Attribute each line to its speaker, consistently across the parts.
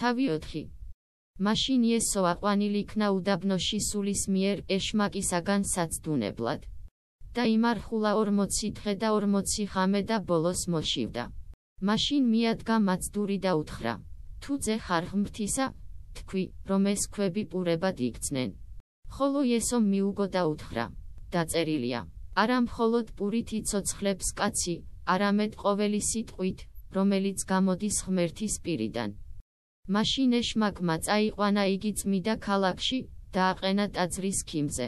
Speaker 1: თავი 4. მაშინ იესო აყვანილი იქნა უდაბნოში სულის მიერ ეშმაკისაგან საცდუნებლად. და იმარხულა 40 დღე და 40 ხამე და ბოლოს მოშივდა. მაშინ მიადგა მაცდური და უთხრა: თუ ძე ხარ ღმრთისა, თქვი, რომ ეს ქვები პურებად იქცნენ. ხოლო იესო მიუგო და უთხრა: დაწერილია: არა მხოლოდ პურით იცოცხლებს კაცი, არამედ ყოველი სიტყვით, რომელიც გამოდის ღმერთის პირიდან. მაშინ ეშმაკმა წაიყვანა იგი წმიდა ქალაქში და აყენა ტაძრის ქიმზე.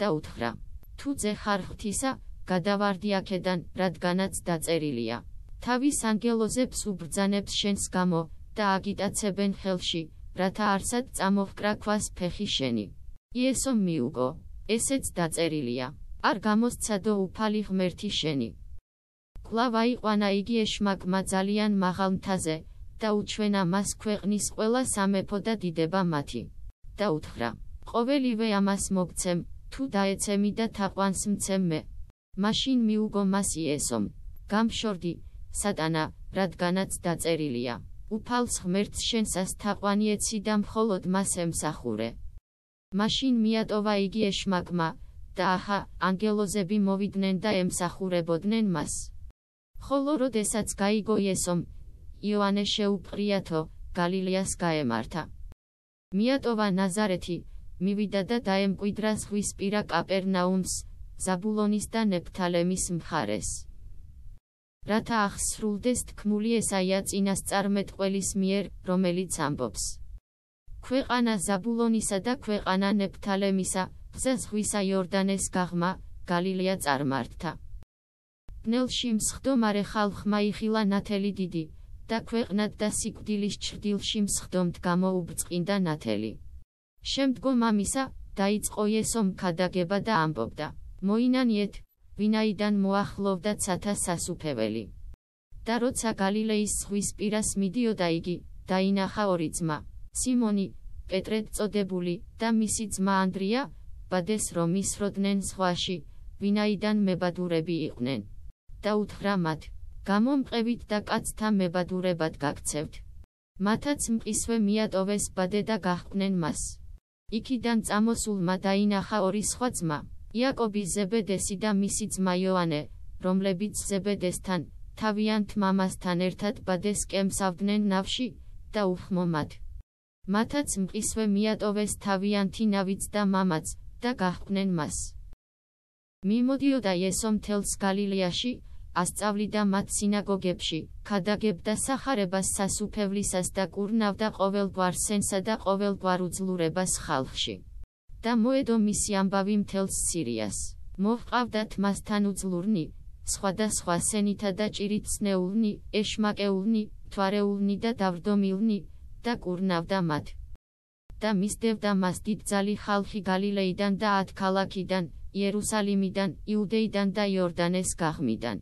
Speaker 1: და უთხრა: თუ ძე ხარ ღვთისა, გადავარდი აქედან, რადგანაც დაწერილია: თავის ანგელოზებს უბრძანებს შენს გამო და აგიტაცებენ ხელში, რათა არსად წამოჰკრა ქვას ფეხი შენი. იესო მიუგო, ესეც დაწერილია: არ გამოსცადო უფალი ღმერთი შენი. კვლავ აიყვანა იგი ეშმაკმა ძალიან მაღალ მთაზე და უჩვენა მას ქვეყნის ყველა სამეფო და დიდება მათი. და უთხრა: ყოველივე ამას მოგცემ, თუ დაეცემი და თაყვანს მცემ მე. მაშინ მიუგო მას იესომ: გამშორდი, სატანა, რადგანაც დაწერილია: უფალს ღმერთს შენსას თაყვანი ეცი და მხოლოდ მას ემსახურე. მაშინ მიატოვა იგი ეშმაკმა და აჰა, ანგელოზები მოვიდნენ და ემსახურებოდნენ მას. ხოლო როდესაც გაიგო იესომ, იოანე შეუპყრიათო, გალილეას გაემართა. მიატოვა ნაზარეთი, მივიდა და დაემკვიდრა ზღვისპირა კაპერნაუმს, ზაბულონის და ნეფთალემის მხარეს. რათა ახსრულდეს თქმული ესაია წინასწარმეტყველის მიერ, რომელიც ამბობს. ქვეყანა ზაბულონისა და ქვეყანა ნეფთალემისა, გზა ზღვისა იორდანეს გაღმა, გალილეა წარმართთა. ნელში მსხდომარე ხალხმა იხილა ნათელი დიდი და ქვეყნად და სიკვდილის ჭრდილში მსხდომთ გამოუბწყინდა ნათელი. შემდგომ ამისა დაიწყო იესომ ქადაგება და ამბობდა: მოინანიეთ, ვინაიდან მოახლოვდა ცათა სასუფეველი. და როცა გალილეის ზღვის პირას მიდიოდა იგი, დაინახა ორი ძმა, სიმონი, პეტრე წოდებული და მისი ძმა ანდრია, ბადეს რომ ისროდნენ ზღვაში, ვინაიდან მებადურები იყვნენ. და უთხრა მათ: გამომყევით და კაცთა მებადურებად გაქცევთ. მათაც მყისვე მიატოვეს ბადე და გაჰყვნენ მას. იქიდან წამოსულმა დაინახა ორი სხვა ძმა, იაკობი ზებედესი და მისი ძმა იოანე, რომლებიც ზებედესთან, თავიანთ მამასთან ერთად ბადეს კემსავდნენ ნავში და უხმო მათ. მათაც მყისვე მიატოვეს თავიანთი ნავიც და მამაც და გაჰყვნენ მას. მიმოდიოდა იესო მთელს გალილეაში, ასწავლიდა მათ სინაგოგებში, ქადაგებდა სახარებას სასუფევლისას და კურნავდა ყოველგვარ სენსა და ყოველგვარ უძლურებას ხალხში. და მოედო მისი ამბავი მთელს სირიას. მოჰყავდათ მასთან უძლურნი, სხვადასხვა სენითა და ჭირით ცნეულნი, ეშმაკეულნი, თვარეულნი და დავრდომილნი, და კურნავდა მათ. და მისდევდა მას დიდძალი ხალხი გალილეიდან და ათ ქალაქიდან, იერუსალიმიდან, იუდეიდან და იორდანეს გაღმიდან.